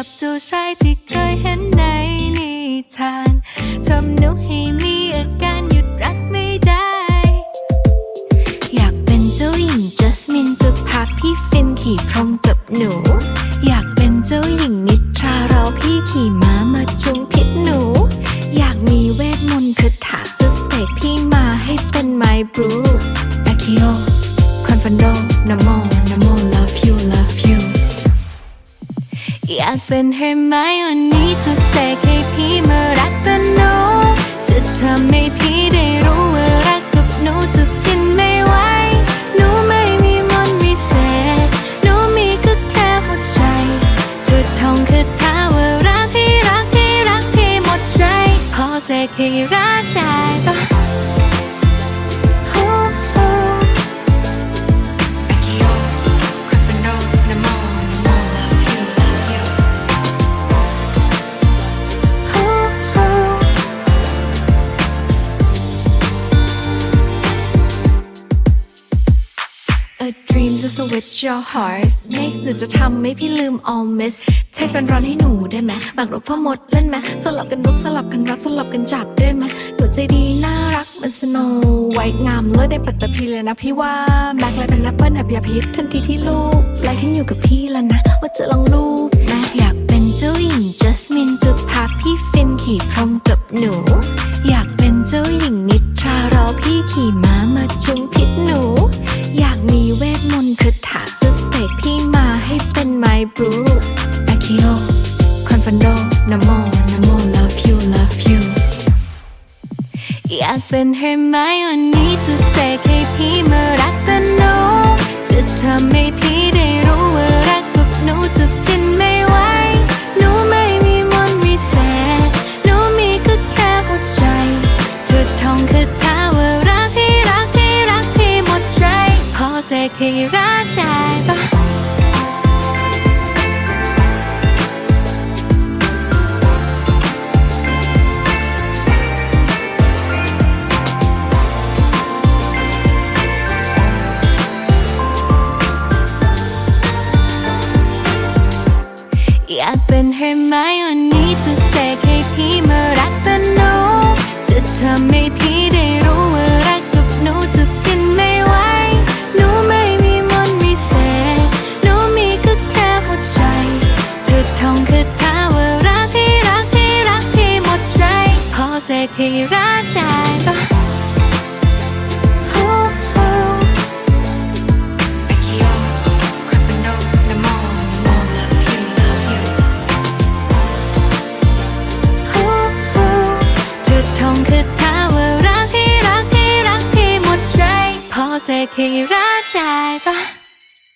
กับเจ้าชายที่เคยเห็นในนิทานทำหนูให้มีอาการหยุดรักไม่ได้ อยากเป็นเจ้าหญิงจัสมินจะพาพี่ฟินขี่พรมกับหนู อยากเป็นเจ้าหญิงนิทรารอพี่ขี่ม้ามาจุงพิษหนู อยากมีเวทมนต์คาถาจะเสกพี่มาให้เป็นไมบรูอาคิโอคอนฟันโดนโมนากเป็นเฮอร์ไมโอนี่จะเสกให้พี่มารักกันหนูจะทำให้พี่ได้รู้ว่ารักกับหนูจะฟินไม่ไหวหนูไม่มีมนต์วิเศษหนูมีก็แค่หัวใจจะท่องคาถาว่ารักให้รักให้รักให้หมดใจ พอเสกให้รักได้ dream to switch your heart Next หนูจะทำให้พี่ลืม all miss ใช้แฟนร้อนให้หนูได้ไหมบักรกพ่อมดเล่นไหมสลับกันรุกสลับกันรักสลับกันจับได้ไหมหนูใจดีน่ารักเหมันสโนไวท์งามเลิศได้ปัตตพีเลยนะพี่ว่าแม็กเลยเป็นแอปเปิลแอบยาพิษทันทีที่ลูกไลค์ขึ้นอยู่กับพี่แล้วนะ ว่าจะลองลูกแม็กอยากเป็นเจ้าหญิงจัสมินจะพาพี่ฟินขี่พรมกับหนู อยากเป็นเจ้าหญิงนิทรารอพี่ขี่ม้ามาจุงพิษ ฟันโดนโมนโม love you love you อยากเป็นเฮอร์ไมโอนี่จะเสกให้พี่มารักกันหนูจะทำให้พี่ได้รู้ว่ารักกับหนูจะฟินไม่ไหวหนูไม่มีมนต์วิเศษหนูมีก็แค่หัวใจจะท่องคาถาว่ารักให้รักให้รักให้หมดใจ พอเสกให้รักได้ ท่องคาถาว่ารักให้รักให้รักให้หมดใจ พอเสกให้รักได้ปะฮู้ฮู้ Akio, Crypto, Nemo, Nemo, love you, love you. ฮู้ฮู้จะท่องคาถาว่ารัก